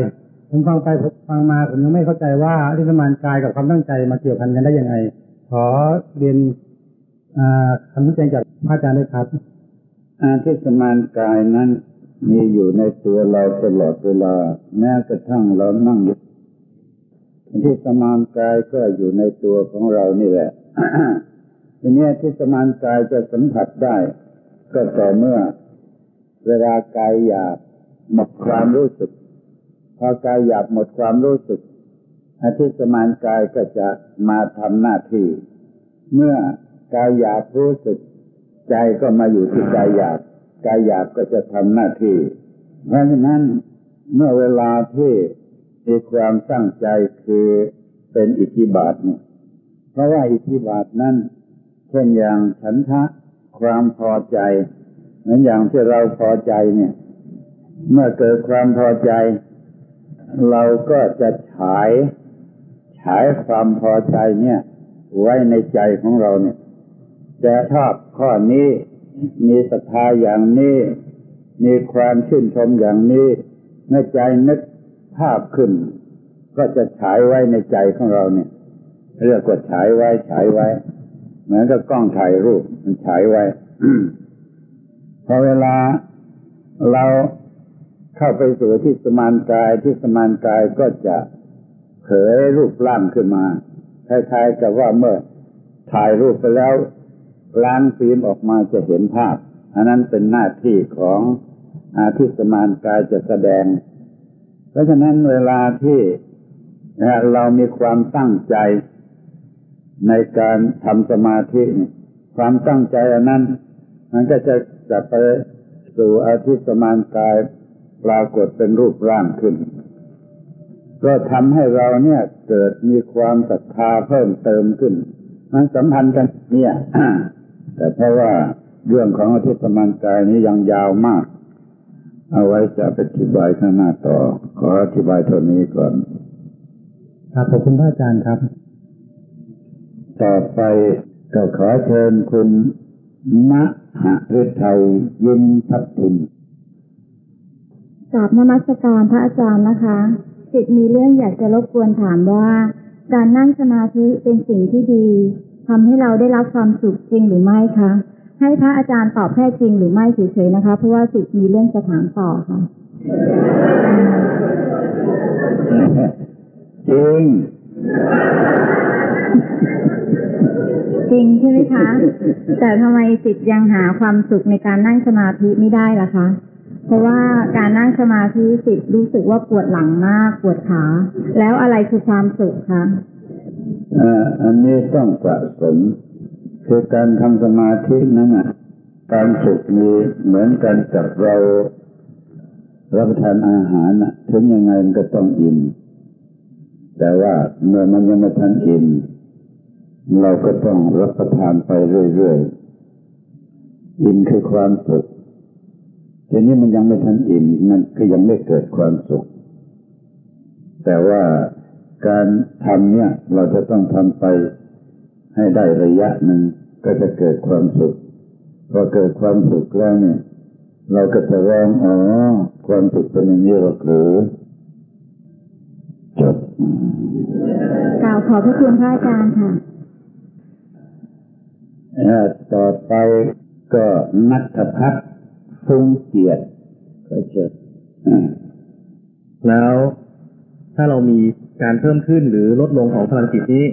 ผมฟังไปฟังมาผมยังไม่เข้าใจว่าอธิสมานกายกับความตั้งใจมาเกี่ยวพันกันได้ยังไง ขอเรียนคำชี้แจงจากพระอาจารย์ด้วยครับอาทิสมานกายนั้นมีอยู่ในตัวเราตลอดเวลา แม้กระทั่งเรานั่งอยู่ที่สมานกายก็อยู่ในตัวของเรานี่แหละทีนี้ที่สมานกายจะสัมผัสได้ ก็ต่อเมื่อ เวลากายหยาบหมดความรู้สึก พอกายหยาบหมดความรู้สึกอาทิสมานกายก็จะมาทำหน้าที่ เมื่อกายหยาบรู้สึก ใจก็มาอยู่ที่กายหยาบกายหยาบก็จะทำหน้าที่ เพราะฉะนั้นเมื่อเวลาที่มีความตั้งใจคือเป็นอิทธิบาทเนี่ย เพราะว่าอิทธิบาทนั้นเช่นอย่างฉันทะความพอใจเหมือนอย่างที่เราพอใจเนี่ย เมื่อเกิดความพอใจ เราก็จะฉายฉายความพอใจเนี่ย ไว้ในใจของเราเนี่ยจะชอบข้อนี้มีศรัทธาอย่างนี้ มีความชื่นชมอย่างนี้ในใจนึกภาพขึ้น ก็จะฉายไว้ในใจของเราเนี่ย เรียกว่าฉายไว้ฉายไว้ เหมือนกับกล้องถ่ายรูปมันฉายไว้พอเวลาเรา เข้าไปสู่ที่สมานกายที่สมานกายก็จะเผยรูปร่างขึ้นมาคล้ายๆกับว่าเมื่อถ่ายรูปไปแล้วล้างฟิล์มออกมาจะเห็นภาพ อันนั้นเป็นหน้าที่ของอาทิสมานกายจะแสดง เพราะฉะนั้นเวลาที่เรามีความตั้งใจในการทำสมาธิความตั้งใจอันนั้น มันก็จะจะไปสู่อาทิสมานกาย ปรากฏเป็นรูปร่างขึ้น ก็ทำให้เราเนี่ยเกิดมีความศรัทธาเพิ่มเติมขึ้น มันสัมพันธ์กันเนี่ย แต่เพราะว่าเรื่องของอธิสมานกายนี้ยังยาวมาก เอาไว้จะอธิบายข้างหน้าต่อ ขออธิบายเท่านี้ก่อน ครับขอบคุณพระอาจารย์ครับ ต่อไปก็ขอเชิญคุณมหาฤทัยยินพัทุน กราบนมัสการพระอาจารย์นะคะจิตมีเรื่องอยากจะรบกวนถามว่า การนั่งสมาธิเป็นสิ่งที่ดีทำให้เราได้รับความสุขจริงหรือไม่คะ ให้พระอาจารย์ตอบแค่จริงหรือไม่เฉยๆนะคะ เพราะว่าสิทธิ์มีเรื่องจะถามต่อค่ะจริงจริงใช่ไหมคะ แต่ทำไมสิทธิ์ยังหาความสุขในการนั่งสมาธิไม่ได้ล่ะคะ เพราะว่าการนั่งสมาธิสิทธิ์รู้สึกว่าปวดหลังมากปวดขา แล้วอะไรคือความสุขคะอันนี้ต้องสะสม คือการทำสมาธินั้นอะความสุขมีเหมือนกันกับเรารับประทานอาหารน่ะถึงยังไงมันก็ต้องอิ่มแต่ว่าเมื่อมันยังไม่ทันอิ่มเราก็ต้องรับประทานไปเรื่อยๆอิ่มคือความสุข ทีนี้มันยังไม่ทันอิ่มมันก็ยังไม่เกิดความสุข แต่ว่าการทำเนี่ยเราจะต้องทำไปให้ได้ระยะหนึ่งก็จะเกิดความสุขพอเกิดความสุขแล้วเนี่ย เราก็จะร้องอ๋อความสุขเป็นอย่างนี้หรอกหรือจบกล่าวขอบพระคุณพระอาจารย์ค่ะต่อไปก็นัทพัฒน์ฝ ทรงเกียรติก็จะอ่าแล้วถ้าเรามีการเพิ่มขึ้นหรือลดลงของพลังจิตนี้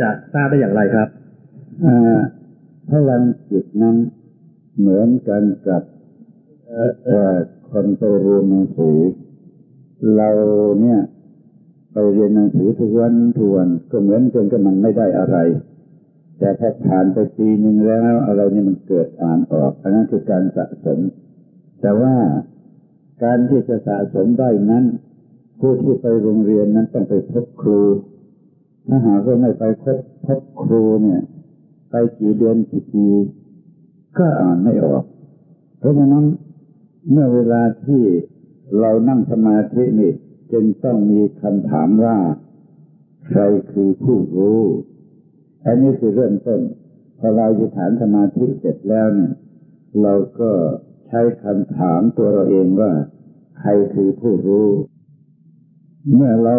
จะทราบได้อย่างไรครับอ่าพลังจิตนั้นเหมือนกันกับเอ่อเอ่อคนไปเรียนหนังสือ เราเนี่ย ไปเรียนหนังสือทุกวันทุกวันก็เหมือนกันกับมันไม่ได้อะไร แต่พอผ่านไปปีหนึ่งแล้วอะไรนี่มันเกิดอ่านออกอันนั้นคือการสะสม แต่ว่าการที่จะสะสมได้นั้น ผู้ที่ไปโรงเรียนนั้นต้องไปพบครู ถ้าหากว่าไม่ไปพบพบครูเนี่ย ไปกี่เดือนกี่ปีก็อ่านไม่ออก เพราะฉะนั้นเมื่อเวลาที่เรานั่งสมาธินี่จึงต้องมีคำถามว่า ใครคือผู้รู้ อันนี้คือเริ่มต้นพอเราจะฐานสมาธิเสร็จแล้วเนี่ย เราก็ ช้คำถามตัวเราเองว่า ใครคือผู้รู้ เมื่อเรา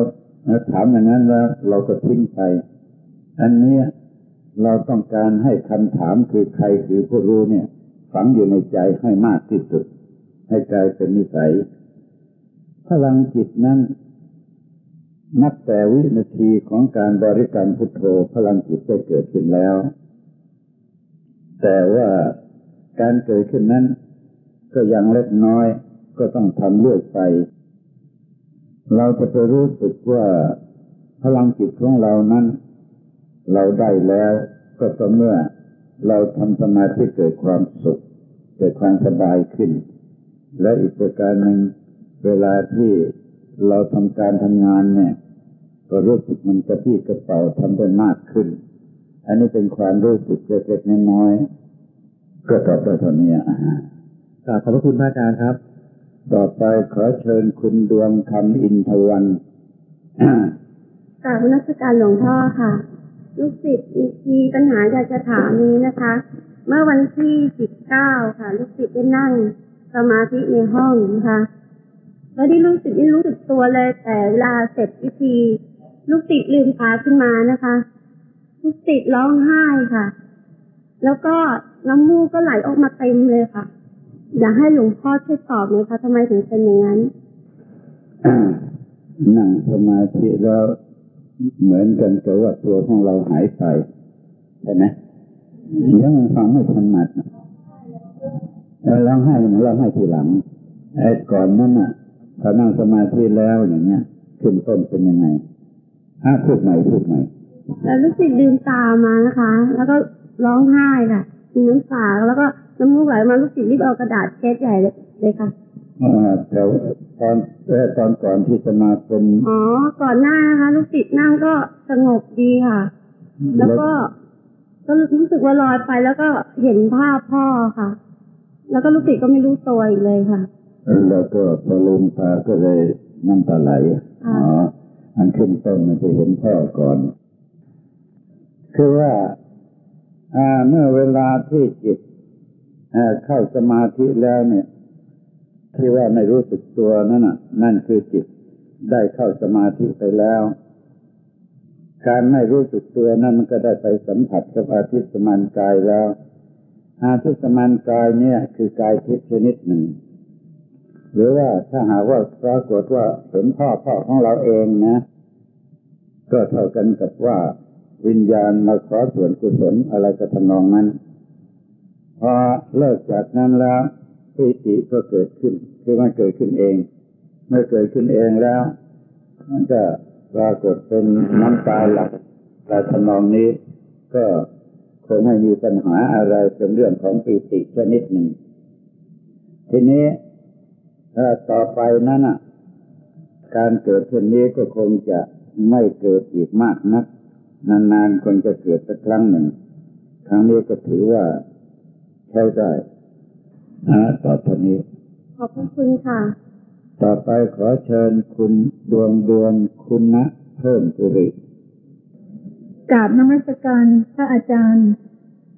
ถามอย่างนั้นแล้ว เราก็ทิ้งไป อันนี้เราต้องการให้คำถามคือใครคือผู้รู้เนี่ย ฝังอยู่ในใจให้มากที่สุด ให้กลายเป็นนิสัย พลังจิตนั้น นับแต่วินาทีของการบริกรรมพุทโธพลังจิตได้เกิดขึ้นแล้ว แต่ว่าการเกิดขึ้นนั้น ก็ยังเล็กน้อยก็ต้องทำเรื่อยไป เราจะไปรู้สึกว่าพลังจิตของเรานั้น เราได้แล้วก็ต่อเมื่อเราทำสมาธิเกิดความสุข เกิดความสบายขึ้น และอีกประการหนึ่งเวลาที่เราทำการทำงานเนี่ย ก็รู้สึกมันกระปี้กระเป๋าทำได้มากขึ้น อันนี้เป็นความรู้สึกเล็กๆน้อยๆก็ตอบได้เท่านี้อะ กราบขอบพระคุณพระอาจารย์ครับ ต่อไปขอเชิญคุณดวงคำอินทวันกราบนมัสการหลวงพ่อค่ะ ลูกศิษย์มีปัญหาอยากจะถามนี้นะคะ เมื่อวันที่สิบเก้าค่ะ ลูกศิษย์ได้นั่งสมาธิในห้องนะคะแล้วที่ลูกศิษย์ไม่รู้สึกตัวเลย แต่เวลาเสร็จพิธีลูกศิษย์ลืมตาขึ้นมานะคะ ลูกศิษย์ร้องไห้ค่ะ แล้วก็น้ำมูกก็ไหลออกมาเต็มเลยค่ะ อยากให้หลวงพ่อช่วยตอบหน่อยค่ะทำไมถึงเป็นอย่างนั้นนั่งสมาธิแล้วเหมือนกันกับว่าตัวของเราหายไปใช่ไหมเดี๋ยวมันฟังไม่ถนัดนะแล้วร้องไห้มันร้องไห้ทีหลังไอ้ก่อนนั้นน่ะพอนั่งสมาธิแล้วอย่างเงี้ย ขึ้นต้นเป็นยังไงอะพูดใหม่พูดใหม่แล้วลูกศิษย์ลืมตามานะคะ แล้วก็ร้องไห้ค่ะมีน้ำตาแล้วก็ น้ำมูกไหลมาลูกศิษย์รีบเอากระดาษเช็ดใหญ่เลยค่ะอ่าแต่ว่าตอนเอ่อตอนก่อนที่จะมาเป็นอ๋อก่อนหน้านะคะ ลูกศิษย์นั่งก็สงบดีค่ะ แล้วก็ก็รู้สึกว่าลอยไปแล้วก็เห็นภาพพ่อค่ะ แล้วก็ลูกศิษย์ก็ไม่รู้ตัวอีกเลยค่ะแล้วก็พอลืมตาก็เลยน้ำตาไหลอ่าอ๋ออันขึ้นต้นมันจะเห็นพ่อก่อน คือว่าอ่าเมื่อเวลาที่จิตอ่า เข้าสมาธิแล้วเนี่ย ที่ว่าไม่รู้สึกตัวนั่นน่ะ นั่นคือจิตได้เข้าสมาธิไปแล้ว การไม่รู้สึกตัวนั่นมันก็ได้ไปสัมผัสกับอาทิตย์สมานกายแล้ว อาทิตย์สมานกายเนี่ย คือกายทิพย์ชนิดหนึ่ง หรือว่าถ้าหากว่าปรากฏว่าเห็นพ่อพ่อของเราเองนะ ก็เท่ากันกับว่าวิญญาณมาขอส่วนกุศลอะไรก็ทำนองนั้น พอเลิกจากนั้นแล้วปิติก็เกิดขึ้น คือมันเกิดขึ้นเอง เมื่อเกิดขึ้นเองแล้ว มันก็ปรากฏเป็นน้ำตาหลักแต่ทนองนี้ ก็คงไม่มีปัญหาอะไรเป็นเรื่องของปิติชนิดหนึ่ง ทีนี้ถ้าต่อไปนั้นน่ะ การเกิดเช่นนี้ก็คงจะไม่เกิดอีกมากนัก นานๆคงจะเกิดสักครั้งหนึ่ง ครั้งนี้ก็ถือว่า ใช้ได้อ่าต่อไปนี้ ขอบพระคุณค่ะ ต่อไปขอเชิญคุณดวงดวงคุณนะ เพิ่มสิริกราบนมัสการพระอาจารย์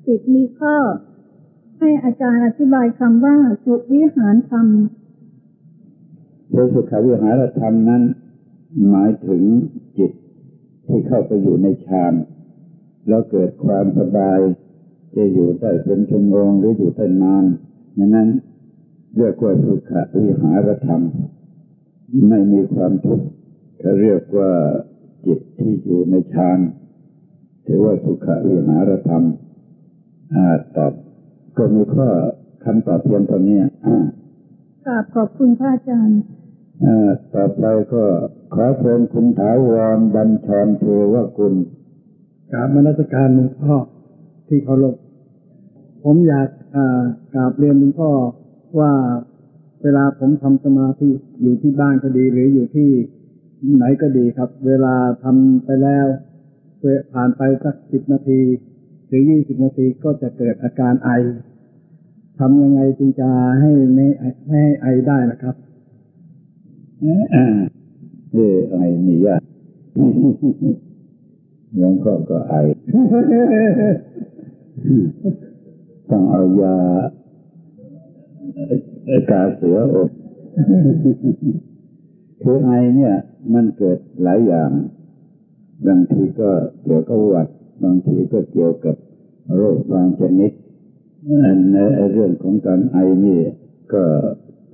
สิทธิ์มีข้อ ให้อาจารย์อธิบายคำว่าสุวิหารธรรมโดยสุขวิหารธรรมนั้น หมายถึงจิตที่เข้าไปอยู่ในฌานแล้วเกิดความสบาย จะอยู่ได้เป็นชั่วโมงหรืออยู่ได้นานดังนั้นเรียกว่าสุขวิหารธรรม ไม่มีความทุกข์เขาเรียกว่าจิตที่อยู่ในฌานถือว่าสุขวิหารธรรมตอบก็มีข้อคำตอบเพียงเท่านี้กราบขอบคุณพระอาจารย์ต่อไปก็ขอเชิญคุณถาวรบัญชรเทวกุลกราบมรสการหลวงพ่อ ที่เคารพผมอยากกราบเรียนหลวงพ่อว่าเวลาผมทำสมาธิอยู่ที่บ้านก็ดี หรืออยู่ที่ไหนก็ดีครับ เวลาทำไปแล้วผ่านไปสักสิบนาที หรือยี่สิบนาทีก็จะเกิดอาการไอทำยังไงจึงจะให้ไม่ให้ไอได้นะครับเออไอนี่ยากหลวงพ่อก็ไอ ต้องเอายาไอกาเสืออบคือไอเนี่ย มันเกิดหลายอย่าง บางทีก็เกี่ยวกับหวัด บางทีก็เกี่ยวกับโรคบางชนิดในเรื่องของการไอนี่ก็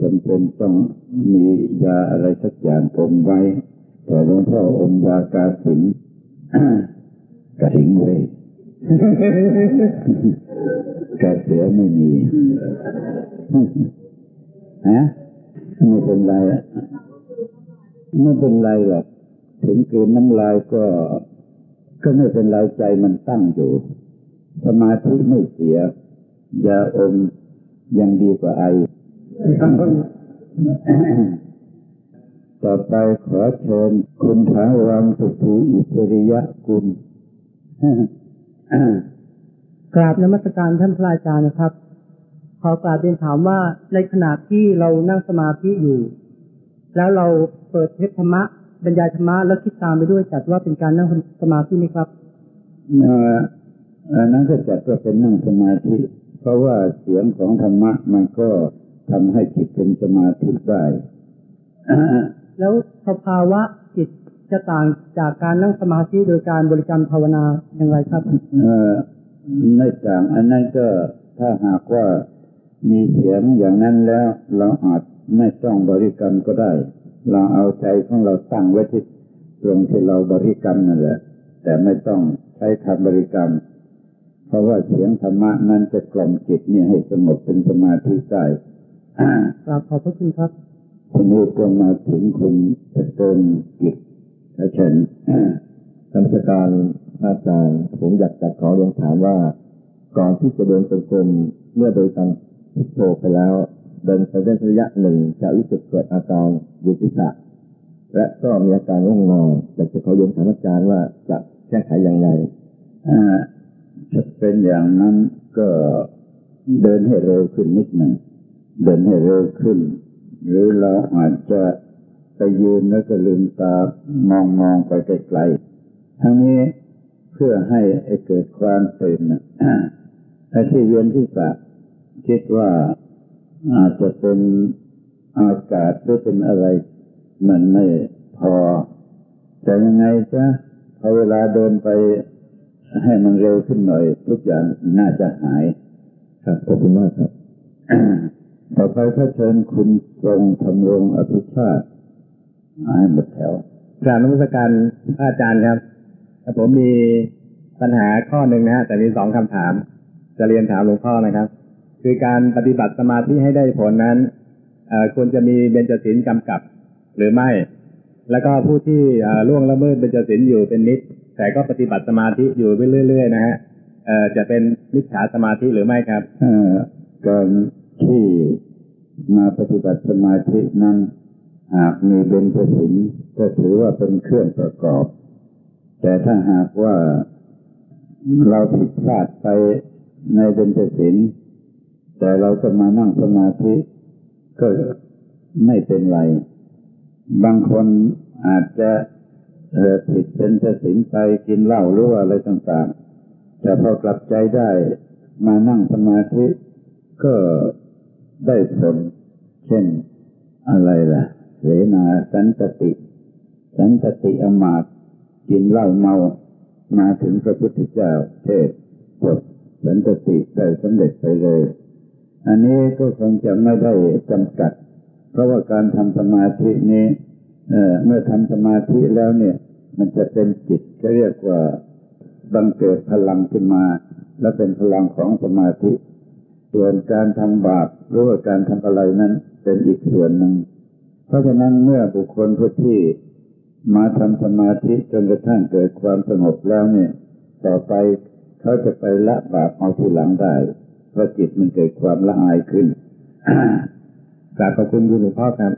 จำเป็นต้องมียาอะไรสักอย่างอมไว้ แต่หลวงพ่ออมยากาสิงกระสิงไว้ กระเสือไม่มีฮะไม่เป็นไรไม่เป็นไรหรอกถึงเกินน้ำลายก็ ก็ไม่เป็นไรใจมันตั้งอยู่ สมาธิไม่เสียยาอมยังดีกว่าไอ ต่อไปขอเชิญคุณถาวังสุภูอิสริยะกุล กราบนมัสการท่านพระอาจารย์นะครับขอกราบเรียนถามว่าในขณะที่เรานั่งสมาธิอยู่ แล้วเราเปิดเทปธรรมะบรรยายธรรมะแล้วคิดตามไปด้วยจัดว่าเป็นการนั่งสมาธิไหมครับเอออันนั้นก็จัดว่าเป็นนั่งสมาธิ เพราะว่าเสียงของธรรมะมันก็ทำให้จิตเป็นสมาธิได้แล้วสภาวะจิต จะต่างจากการนั่งสมาธิโดยการบริกรรมภาวนาอย่างไรครับเออไม่ต่างอันนั้นก็ถ้าหากว่ามีเสียงอย่างนั้นแล้วเราอาจไม่ต้องบริกรรมก็ได้ เราเอาใจของเราตั้งไว้ที่ตรงที่เราบริกรรมนั่นแหละแต่ไม่ต้องใช้คำบริกรรม เพราะว่าเสียงธรรมะนั้นจะกล่อมจิตเนี่ยให้สงบเป็นสมาธิได้กราบขอบพระคุณครับทีนี้ก็มาถึงคุณจะเติมกิจ เชิญท่านการอาจารย์ผมอยากจะขอเรียนถามว่า ก่อนที่จะเดินจงกรมเมื่อโดยการพุทโธไปแล้ว เดินไปได้ระยะหนึ่งจะรู้สึกเกิดอาการยุติศะและก็มีอาการง่วงนอนอยากจะขอเรียนถามอาจารย์ว่าจะแก้ไขอย่างไรถ้าเป็นอย่างนั้นก็เดินให้เร็วขึ้นนิดหนึ่งเดินให้เร็วขึ้น หรือเราอาจจะ ยืนแล้วก็ลืมตามองมองไปไกลๆทั้งนี้เพื่อให้เกิดความตื่นไอ้ที่เวียนที่สะคิดว่าอาจจะเป็นอากาศหรือเป็นอะไร มันไม่พอ แต่ยังไงจ๊ะพอเวลาเดินไปให้มันเร็วขึ้นหน่อย ทุกอย่างน่าจะหาย ครับขอบคุณมากครับ ต่อไปก็เชิญคุณทรงทำรงอภิชาติ ให้หมดแถวกราบนมัสการอาจารย์ครับผมมีปัญหาข้อหนึ่งนะฮะแต่มีสองคำถาม จะเรียนถามหลวงพ่อนะครับ คือการปฏิบัติสมาธิให้ได้ผลนั้นควรจะมีเบญจศีลกำกับหรือไม่ แล้วก็ผู้ที่ล่วงละเมิดเบญจศีลอยู่เป็นนิด แต่ก็ปฏิบัติสมาธิอยู่ไปเรื่อย ๆ นะฮะจะเป็นมิจฉาสมาธิหรือไม่ครับการที่มาปฏิบัติสมาธินั้น หากมีเบญจศีลก็ถือว่าเป็นเครื่องประกอบ แต่ถ้าหากว่าเราผิดพลาดไปในเบญจศีลแต่เราก็มานั่งสมาธิก็ไม่เป็นไร บางคนอาจจะผิดเป็นจะสินไปกินเหล้าหรือว่าอะไรต่างๆ แต่พอกลับใจได้มานั่งสมาธิก็ได้ผล เช่นอะไรล่ะ เสนาสันตติ สันตติอมาตกินเหล้าเมามาถึงพระพุทธเจ้า เทศบสันตติได้สำเร็จไปเลย อันนี้ก็คงจะไม่ได้จำกัด เพราะว่าการทำสมาธินี้เเมื่อทำสมาธิแล้วเนี่ย มันจะเป็นจิตก็เรียกว่าบังเกิดพลังขึ้นมา และเป็นพลังของสมาธิ ส่วนการทำบาปหรือว่าการทำอะไรนั้นเป็นอีกส่วนหนึ่ง เพราะฉะนั้นเมื่อบุคคลผู้ที่มาทำสมาธิจนกระทั่งเกิดความสงบแล้วเนี่ย ต่อไปเขาจะไปละบาปเอาทีหลังได้เพราะจิตมันเกิดความละอายขึ้นกราบขอบคุณคุณหลวงพ่อครับ